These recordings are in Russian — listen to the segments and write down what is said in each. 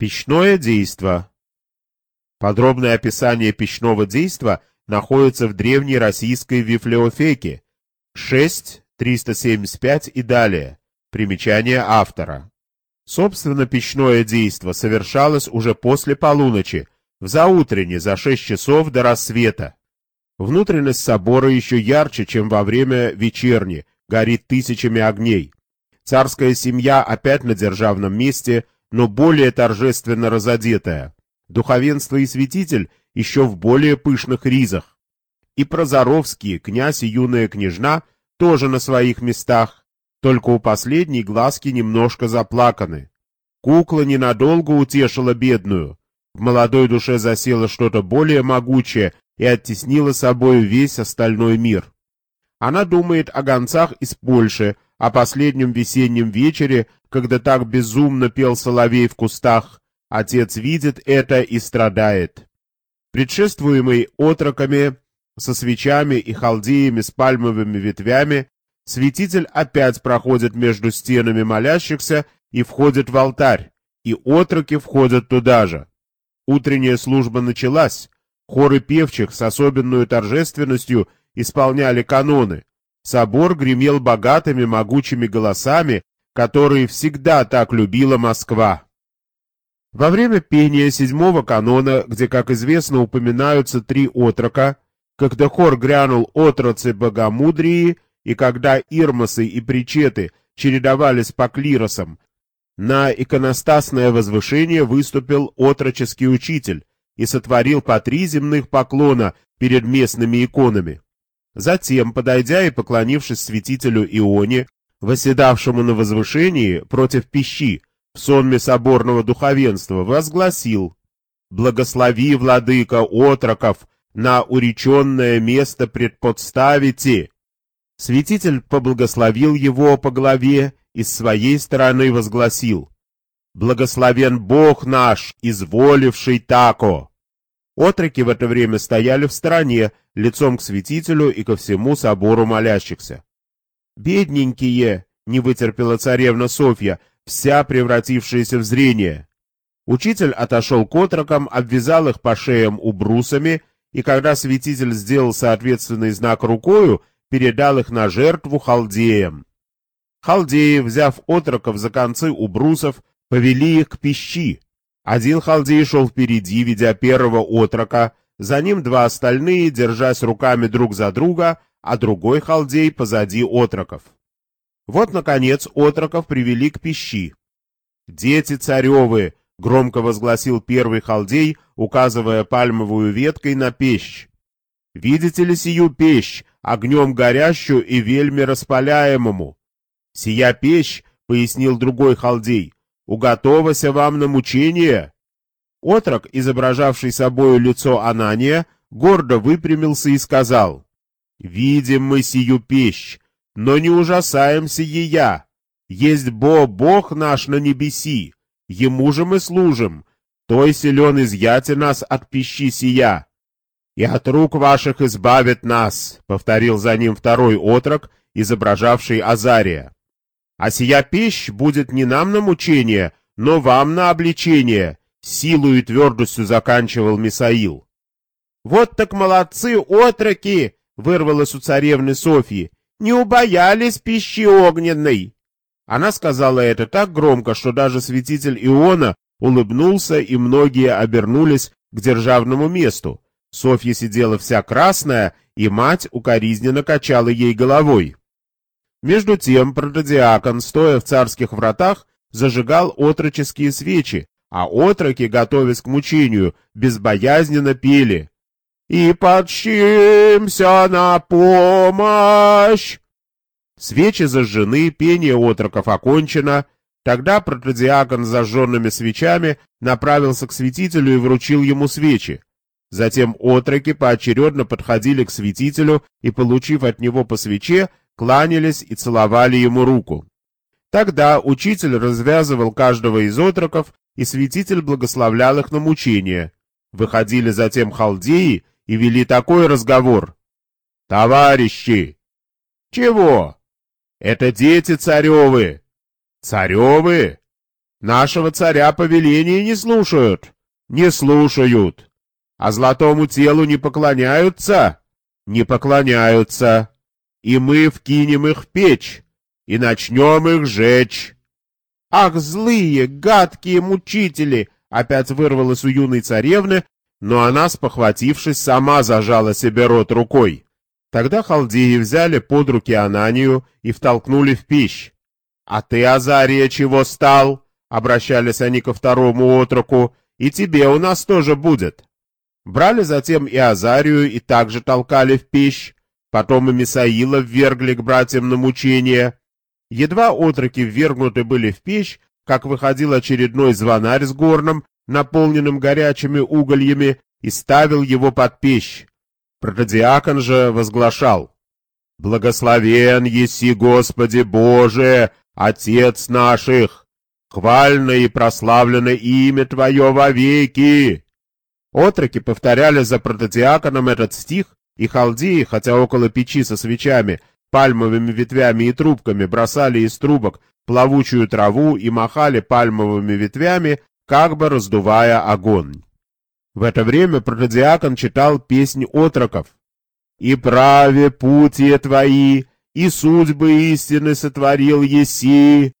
Печное действо. Подробное описание печного действа находится в древней российской библиофеке 6, 375 и далее. Примечание автора. Собственно, печное действо совершалось уже после полуночи, в заутренне за 6 часов до рассвета. Внутренность собора еще ярче, чем во время вечерни, горит тысячами огней. Царская семья опять на державном месте, но более торжественно разодетая. Духовенство и святитель еще в более пышных ризах. И Прозоровские, князь и юная княжна тоже на своих местах, только у последней глазки немножко заплаканы. Кукла ненадолго утешила бедную. В молодой душе засело что-то более могучее и оттеснило собой весь остальной мир. Она думает о гонцах из Польши, о последнем весеннем вечере, когда так безумно пел соловей в кустах. Отец видит это и страдает. Предшествуемый отроками, со свечами и халдеями с пальмовыми ветвями, святитель опять проходит между стенами молящихся и входит в алтарь, и отроки входят туда же. Утренняя служба началась, хоры певчих с особенной торжественностью исполняли каноны, Собор гремел богатыми могучими голосами, которые всегда так любила Москва. Во время пения седьмого канона, где, как известно, упоминаются три отрока, когда хор грянул отроцы богомудрии, и когда ирмосы и причеты чередовались по клиросам, на иконостасное возвышение выступил отроческий учитель и сотворил по три земных поклона перед местными иконами. Затем, подойдя и поклонившись святителю Ионе, восседавшему на возвышении против пищи, в сонме соборного духовенства, возгласил «Благослови, владыка отроков, на уреченное место предподставите». Святитель поблагословил его по голове и с своей стороны возгласил «Благословен Бог наш, изволивший тако». Отроки в это время стояли в стороне, лицом к святителю и ко всему собору молящихся. «Бедненькие!» — не вытерпела царевна Софья, вся превратившаяся в зрение. Учитель отошел к отрокам, обвязал их по шеям убрусами, и когда святитель сделал соответственный знак рукою, передал их на жертву халдеям. Халдеи, взяв отроков за концы убрусов, повели их к пищи. Один халдей шел впереди, ведя первого отрока, за ним два остальные, держась руками друг за друга, а другой халдей позади отроков. Вот, наконец, отроков привели к пищи. «Дети царевы!» — громко возгласил первый халдей, указывая пальмовую веткой на печь. «Видите ли сию печь, огнем горящую и вельми распаляемому?» «Сия печь», — пояснил другой халдей, — «уготовася вам на мучение». Отрок, изображавший собою лицо Анания, гордо выпрямился и сказал, «Видим мы сию пещь, но не ужасаемся ея. Есть Бо, Бог наш на небеси, Ему же мы служим, той силен изъяти нас от пищи сия. И от рук ваших избавит нас», — повторил за ним второй отрок, изображавший Азария. «А сия пищ будет не нам на мучение, но вам на обличение, Силу и твердостью заканчивал Мисаил. «Вот так молодцы, отроки!» — вырвалось у царевны Софьи. «Не убоялись пищи огненной!» Она сказала это так громко, что даже святитель Иона улыбнулся, и многие обернулись к державному месту. Софья сидела вся красная, и мать укоризненно качала ей головой. Между тем протодиакон, стоя в царских вратах, зажигал отроческие свечи, а отроки, готовясь к мучению, безбоязненно пели «И подщимся на помощь!» Свечи зажжены, пение отроков окончено. Тогда протодиакон с зажженными свечами направился к святителю и вручил ему свечи. Затем отроки поочередно подходили к святителю и, получив от него по свече, кланялись и целовали ему руку. Тогда учитель развязывал каждого из отроков и святитель благословлял их на мучение. Выходили затем халдеи и вели такой разговор. «Товарищи!» «Чего?» «Это дети царевы!» «Царевы?» Нашего царя повеления не слушают, не слушают. А золотому телу не поклоняются, не поклоняются. И мы вкинем их в печь, и начнем их жечь. Ах, злые, гадкие мучители! Опять вырвалось у юной царевны, но она, спохватившись, сама зажала себе рот рукой. Тогда халдеи взяли под руки Ананию и втолкнули в пищ. «А ты, Азария, чего стал?» — обращались они ко второму отроку. «И тебе у нас тоже будет». Брали затем и Азарию и также толкали в пищ. Потом и Мисаила ввергли к братьям на мучение. Едва отроки ввергнуты были в печь, как выходил очередной звонарь с горном, наполненным горячими угольями, и ставил его под печь. Протодиакон же возглашал, «Благословен еси, Господи Боже, Отец наших! Хвально и прославлено имя Твое вовеки!» Отроки повторяли за протодиаконом этот стих, и халдеи, хотя около печи со свечами, пальмовыми ветвями и трубками бросали из трубок плавучую траву и махали пальмовыми ветвями, как бы раздувая огонь. В это время протодиакон читал песнь отроков. «И праве пути твои, и судьбы истины сотворил еси».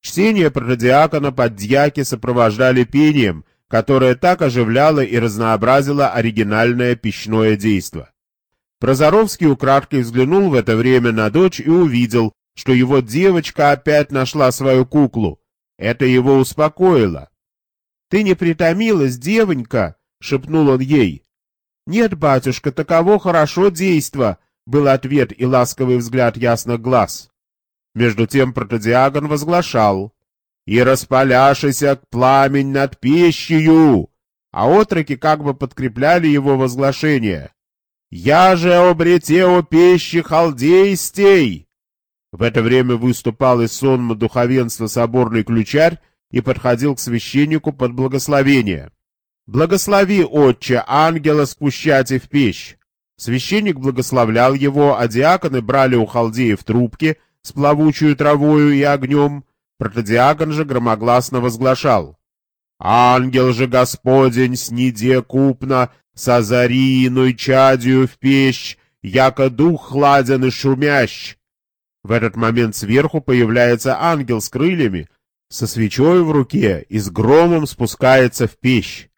Чтение протодиакона под дьяки сопровождали пением, которое так оживляло и разнообразило оригинальное пищное действо. Прозоровский украдкой взглянул в это время на дочь и увидел, что его девочка опять нашла свою куклу. Это его успокоило. — Ты не притомилась, девонька? — шепнул он ей. — Нет, батюшка, таково хорошо действо, — был ответ и ласковый взгляд ясных глаз. Между тем протодиагон возглашал. — И распаляшися пламень над пищею! А отроки как бы подкрепляли его возглашение. «Я же обретео пищи халдейстей!» В это время выступал из сонма духовенства соборный ключарь и подходил к священнику под благословение. «Благослови, отче, ангела спущайте в печь!» Священник благословлял его, а диаконы брали у халдеев трубки с плавучую травою и огнем. Протодиакон же громогласно возглашал. «Ангел же Господень сниде купно, с озариной чадью в печь, яко дух хладен и шумящ!» В этот момент сверху появляется ангел с крыльями, со свечой в руке и с громом спускается в печь.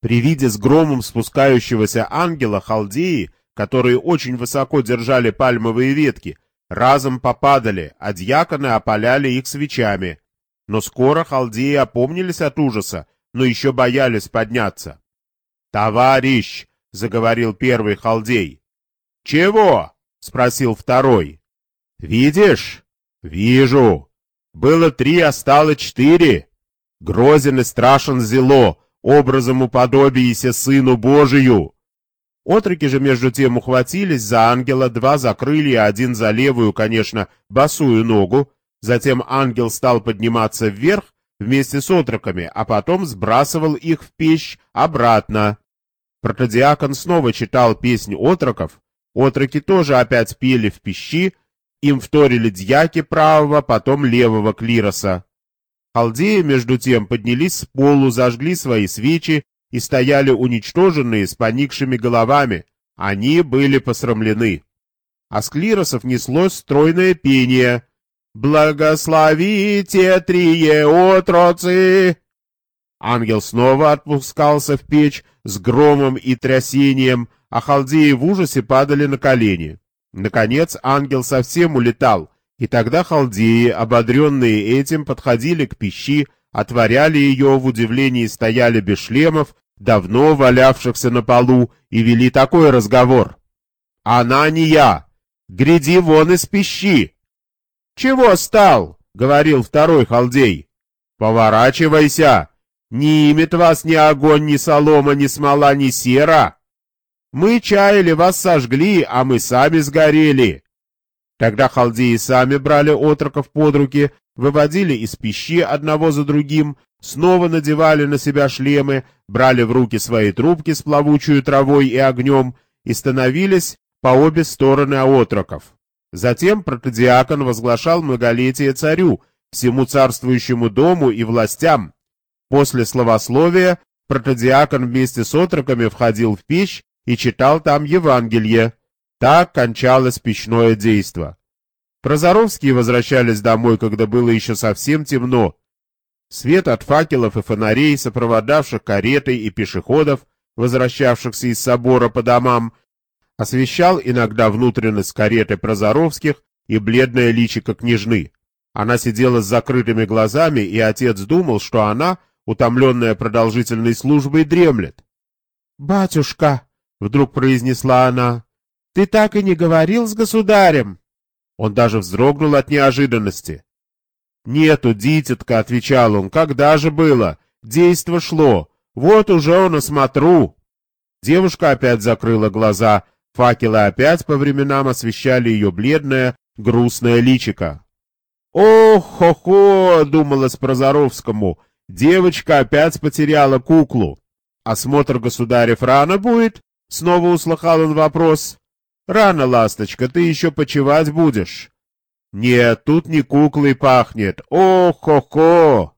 При виде с громом спускающегося ангела халдеи, которые очень высоко держали пальмовые ветки, разом попадали, а дьяконы опаляли их свечами. Но скоро халдеи опомнились от ужаса, но еще боялись подняться. «Товарищ!» — заговорил первый халдей. «Чего?» — спросил второй. «Видишь?» «Вижу. Было три, а стало четыре. Грозен и страшен зело, образом уподобиеся Сыну Божию». Отроки же между тем ухватились за ангела, два за крылья, один за левую, конечно, босую ногу. Затем ангел стал подниматься вверх вместе с отроками, а потом сбрасывал их в печь обратно. Протодиакон снова читал песнь отроков, отроки тоже опять пели в пищи, им вторили дьяки правого, потом левого клироса. Халдеи, между тем, поднялись с полу, зажгли свои свечи и стояли уничтоженные с поникшими головами. Они были посрамлены. А с клиросов неслось стройное пение. «Благословите трие отроцы!» Ангел снова отпускался в печь с громом и трясением, а халдеи в ужасе падали на колени. Наконец ангел совсем улетал, и тогда халдеи, ободренные этим, подходили к пищи, отворяли ее, в удивлении стояли без шлемов, давно валявшихся на полу, и вели такой разговор. «Она не я! Гряди вон из пищи!» «Чего стал?» — говорил второй халдей. «Поворачивайся! Не имет вас ни огонь, ни солома, ни смола, ни сера!» Мы чаяли, вас сожгли, а мы сами сгорели. Тогда халдеи сами брали отроков под руки, выводили из пищи одного за другим, снова надевали на себя шлемы, брали в руки свои трубки с плавучей травой и огнем и становились по обе стороны отроков. Затем протодиакон возглашал многолетие царю, всему царствующему дому и властям. После словословия протодиакон вместе с отроками входил в печь и читал там Евангелие. Так кончалось печное действо. Прозоровские возвращались домой, когда было еще совсем темно. Свет от факелов и фонарей, сопровождавших кареты и пешеходов, возвращавшихся из собора по домам, освещал иногда внутренность кареты Прозоровских и бледное личико княжны. Она сидела с закрытыми глазами, и отец думал, что она, утомленная продолжительной службой, дремлет. «Батюшка!» — вдруг произнесла она. «Ты так и не говорил с государем?» Он даже вздрогнул от неожиданности. «Нету, дитятка», — отвечал он, — «когда же было? Действо шло. Вот уже он осмотру». Девушка опять закрыла глаза, факелы опять по временам освещали ее бледное, грустное личико. «Ох-хо-хо!» — думалось Прозоровскому. «Девочка опять потеряла куклу. Осмотр государев рано будет?» — снова услыхал он вопрос. «Рано, ласточка, ты еще почевать будешь». «Нет, тут не куклой пахнет. Ох-хо-хо!»